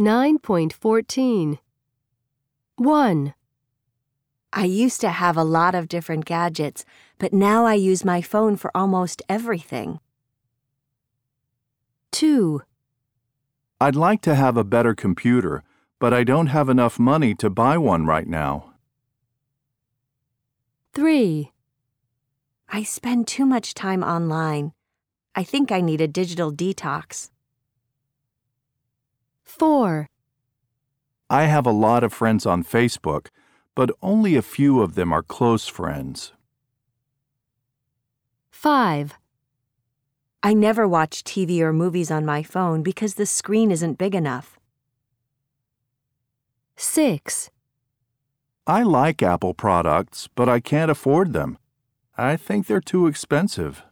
9.14 1, I used to have a lot of different gadgets, but now I use my phone for almost everything. 2, I'd like to have a better computer, but I don't have enough money to buy one right now. 3, I spend too much time online. I think I need a digital detox. 4, I have a lot of friends on Facebook, but only a few of them are close friends. 5, I never watch TV or movies on my phone because the screen isn't big enough. 6, I like Apple products, but I can't afford them. I think they're too expensive.